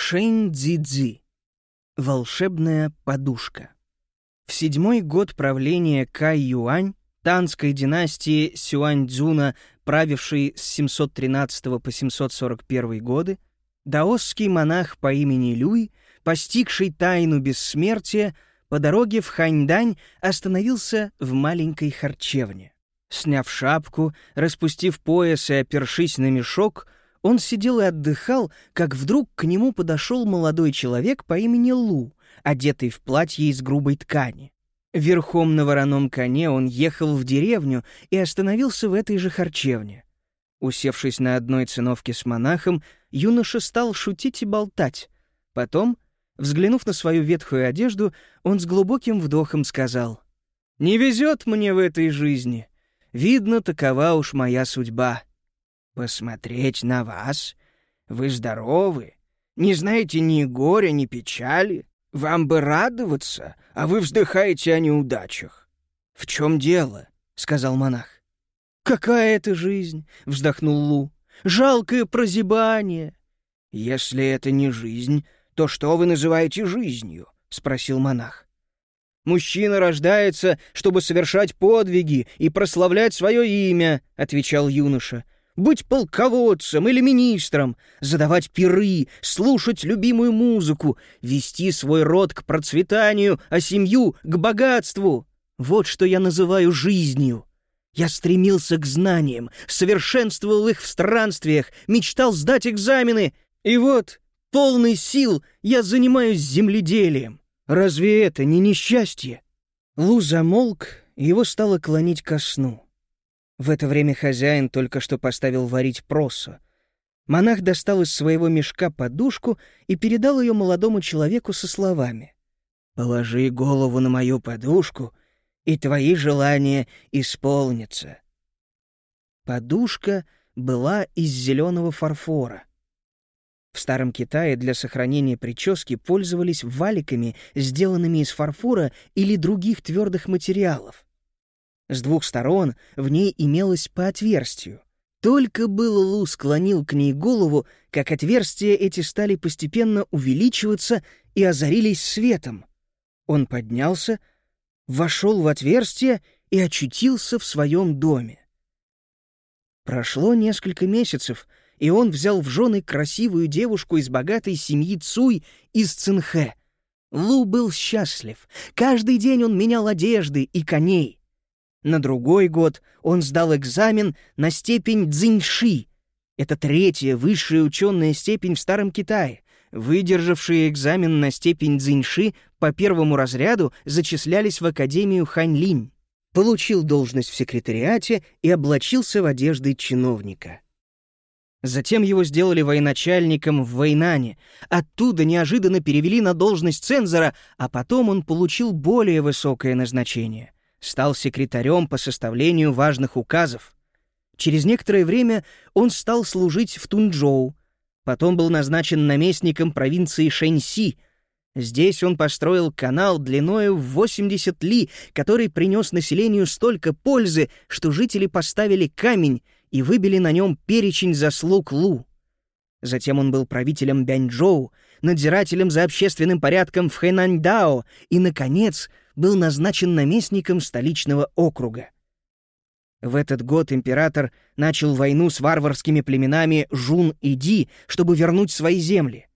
Шэнь Цзи Волшебная подушка. В седьмой год правления Кай Юань, танской династии Сюань-Дзуна, правившей с 713 по 741 годы, даосский монах по имени Люй, постигший тайну бессмертия, по дороге в Ханьдань остановился в маленькой харчевне. Сняв шапку, распустив пояс и опершись на мешок, он сидел и отдыхал, как вдруг к нему подошел молодой человек по имени Лу, одетый в платье из грубой ткани. Верхом на вороном коне он ехал в деревню и остановился в этой же харчевне. Усевшись на одной циновке с монахом, юноша стал шутить и болтать. Потом, взглянув на свою ветхую одежду, он с глубоким вдохом сказал, «Не везет мне в этой жизни. Видно, такова уж моя судьба. Посмотреть на вас? Вы здоровы, не знаете ни горя, ни печали. Вам бы радоваться, а вы вздыхаете о неудачах. В чем дело? сказал монах. Какая это жизнь? вздохнул Лу. Жалкое прозябание. Если это не жизнь, то что вы называете жизнью? спросил монах. Мужчина рождается, чтобы совершать подвиги и прославлять свое имя, отвечал юноша. Быть полководцем или министром, задавать пиры, слушать любимую музыку, вести свой род к процветанию, а семью — к богатству. Вот что я называю жизнью. Я стремился к знаниям, совершенствовал их в странствиях, мечтал сдать экзамены. И вот, полный сил, я занимаюсь земледелием. Разве это не несчастье? Лу замолк, его стало клонить ко сну. В это время хозяин только что поставил варить просо. Монах достал из своего мешка подушку и передал ее молодому человеку со словами. «Положи голову на мою подушку, и твои желания исполнятся». Подушка была из зеленого фарфора. В Старом Китае для сохранения прически пользовались валиками, сделанными из фарфора или других твердых материалов. С двух сторон в ней имелось по отверстию. Только было Лу склонил к ней голову, как отверстия эти стали постепенно увеличиваться и озарились светом. Он поднялся, вошел в отверстие и очутился в своем доме. Прошло несколько месяцев — и он взял в жены красивую девушку из богатой семьи Цуй из Цинхэ. Лу был счастлив. Каждый день он менял одежды и коней. На другой год он сдал экзамен на степень Цзиньши. Это третья высшая ученая степень в Старом Китае. Выдержавшие экзамен на степень Цзиньши по первому разряду зачислялись в Академию Ханьлинь. Получил должность в секретариате и облачился в одежды чиновника. Затем его сделали военачальником в Вайнане. Оттуда неожиданно перевели на должность цензора, а потом он получил более высокое назначение. Стал секретарем по составлению важных указов. Через некоторое время он стал служить в Тунчжоу. Потом был назначен наместником провинции Шэньси. Здесь он построил канал длиною в 80 ли, который принес населению столько пользы, что жители поставили камень — и выбили на нем перечень заслуг Лу. Затем он был правителем Бяньчжоу, надзирателем за общественным порядком в Хэнаньдао и, наконец, был назначен наместником столичного округа. В этот год император начал войну с варварскими племенами Жун и Ди, чтобы вернуть свои земли.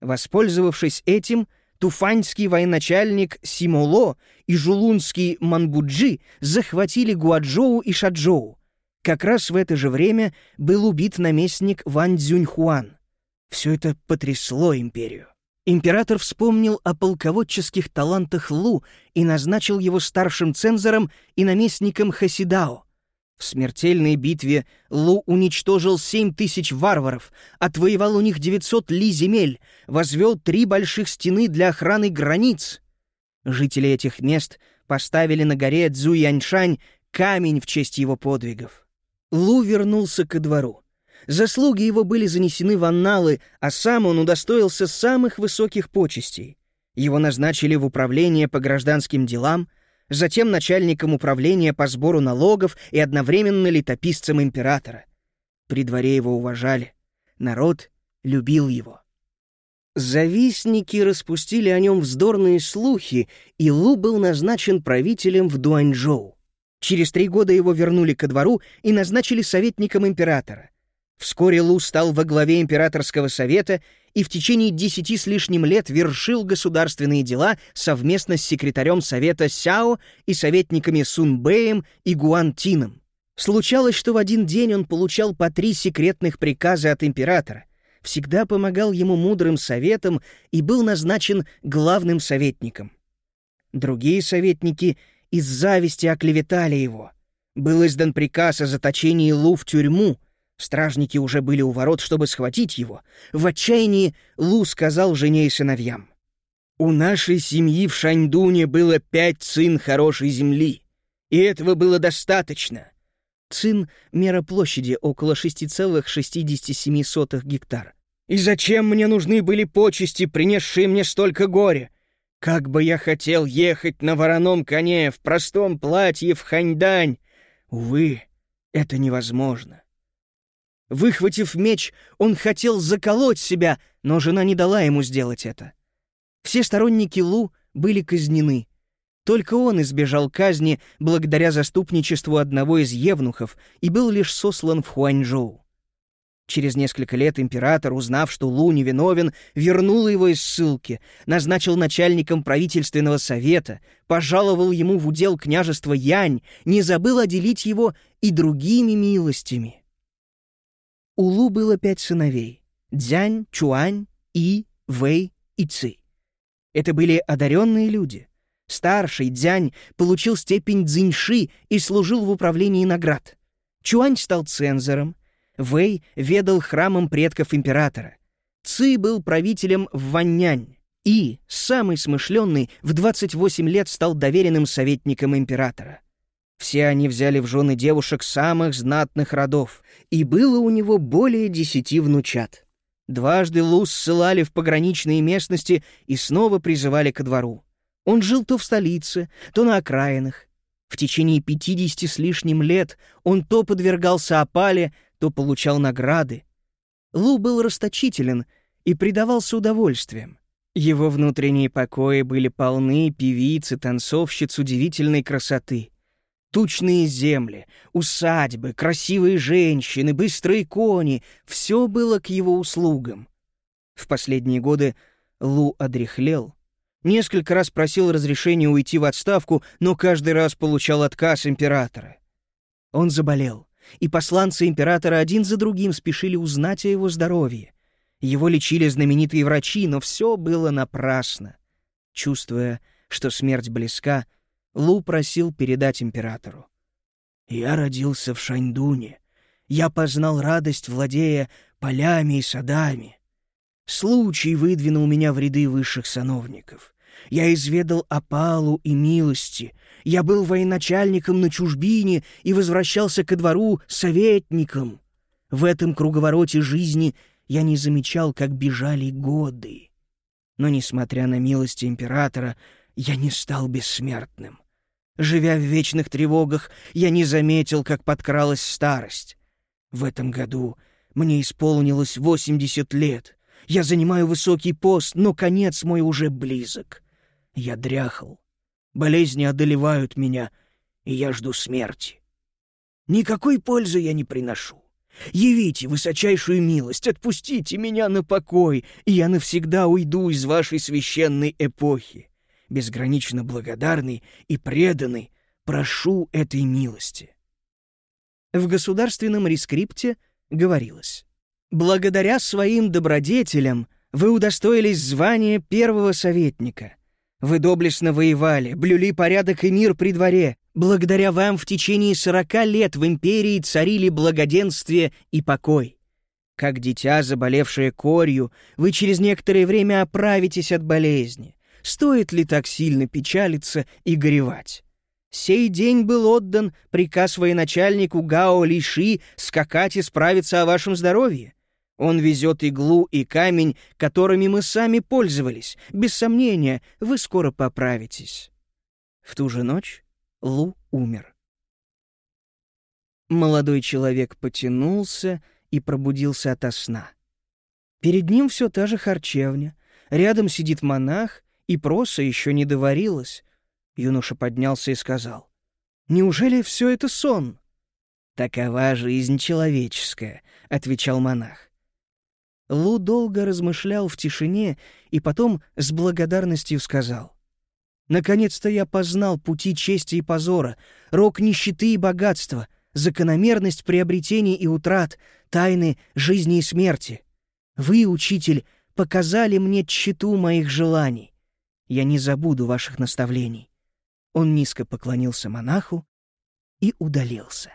Воспользовавшись этим, туфаньский военачальник Симоло и жулунский Манбуджи захватили Гуаджоу и Шаджоу, как раз в это же время был убит наместник Ван Цзюньхуан. Все это потрясло империю. Император вспомнил о полководческих талантах Лу и назначил его старшим цензором и наместником Хасидао. В смертельной битве Лу уничтожил семь тысяч варваров, отвоевал у них 900 ли земель, возвел три больших стены для охраны границ. Жители этих мест поставили на горе Цзуяньшань камень в честь его подвигов. Лу вернулся ко двору. Заслуги его были занесены в анналы, а сам он удостоился самых высоких почестей. Его назначили в управление по гражданским делам, затем начальником управления по сбору налогов и одновременно летописцем императора. При дворе его уважали. Народ любил его. Завистники распустили о нем вздорные слухи, и Лу был назначен правителем в Дуаньчжоу. Через три года его вернули ко двору и назначили советником императора. Вскоре Лу стал во главе императорского совета и в течение десяти с лишним лет вершил государственные дела совместно с секретарем совета Сяо и советниками Сун Бэем и Гуан Тином. Случалось, что в один день он получал по три секретных приказа от императора, всегда помогал ему мудрым советом и был назначен главным советником. Другие советники из зависти оклеветали его. Был издан приказ о заточении Лу в тюрьму — Стражники уже были у ворот, чтобы схватить его. В отчаянии Лу сказал жене и сыновьям. «У нашей семьи в Шаньдуне было пять цин хорошей земли, и этого было достаточно». Цин — мера площади около 6,67 гектар. «И зачем мне нужны были почести, принесшие мне столько горя? Как бы я хотел ехать на вороном коне в простом платье в Ханьдань! Увы, это невозможно. Выхватив меч, он хотел заколоть себя, но жена не дала ему сделать это. Все сторонники Лу были казнены. Только он избежал казни благодаря заступничеству одного из евнухов и был лишь сослан в Хуанчжоу. Через несколько лет император, узнав, что Лу невиновен, вернул его из ссылки, назначил начальником правительственного совета, пожаловал ему в удел княжества Янь, не забыл отделить его и другими милостями. У Лу было пять сыновей — Дзянь, Чуань, И, Вэй и Ци. Это были одаренные люди. Старший Дзянь получил степень Цзиньши и служил в управлении наград. Чуань стал цензором. Вэй ведал храмом предков императора. Ци был правителем Ваннянь. И, самый смышленный, в 28 лет стал доверенным советником императора. Все они взяли в жены девушек самых знатных родов, и было у него более десяти внучат. Дважды Лу ссылали в пограничные местности и снова призывали ко двору. Он жил то в столице, то на окраинах. В течение пятидесяти с лишним лет он то подвергался опале, то получал награды. Лу был расточителен и предавался удовольствиям. Его внутренние покои были полны певиц и танцовщиц удивительной красоты. Тучные земли, усадьбы, красивые женщины, быстрые кони — все было к его услугам. В последние годы Лу одряхлел. Несколько раз просил разрешения уйти в отставку, но каждый раз получал отказ императора. Он заболел, и посланцы императора один за другим спешили узнать о его здоровье. Его лечили знаменитые врачи, но все было напрасно. Чувствуя, что смерть близка, — Лу просил передать императору. «Я родился в Шаньдуне. Я познал радость, владея полями и садами. Случай выдвинул меня в ряды высших сановников. Я изведал опалу и милости. Я был военачальником на чужбине и возвращался ко двору советником. В этом круговороте жизни я не замечал, как бежали годы. Но, несмотря на милости императора, я не стал бессмертным. Живя в вечных тревогах, я не заметил, как подкралась старость. В этом году мне исполнилось восемьдесят лет. Я занимаю высокий пост, но конец мой уже близок. Я дряхал. Болезни одолевают меня, и я жду смерти. Никакой пользы я не приношу. Явите высочайшую милость, отпустите меня на покой, и я навсегда уйду из вашей священной эпохи безгранично благодарный и преданный, прошу этой милости. В государственном рескрипте говорилось «Благодаря своим добродетелям вы удостоились звания первого советника. Вы доблестно воевали, блюли порядок и мир при дворе. Благодаря вам в течение сорока лет в империи царили благоденствие и покой. Как дитя, заболевшее корью, вы через некоторое время оправитесь от болезни стоит ли так сильно печалиться и горевать. Сей день был отдан приказ военачальнику Гао Лиши скакать и справиться о вашем здоровье. Он везет иглу и камень, которыми мы сами пользовались. Без сомнения, вы скоро поправитесь. В ту же ночь Лу умер. Молодой человек потянулся и пробудился ото сна. Перед ним все та же харчевня, Рядом сидит монах, и проса еще не доварилась. Юноша поднялся и сказал. «Неужели все это сон?» «Такова жизнь человеческая», — отвечал монах. Лу долго размышлял в тишине и потом с благодарностью сказал. «Наконец-то я познал пути чести и позора, рок нищеты и богатства, закономерность приобретений и утрат, тайны жизни и смерти. Вы, учитель, показали мне тщету моих желаний. Я не забуду ваших наставлений». Он низко поклонился монаху и удалился.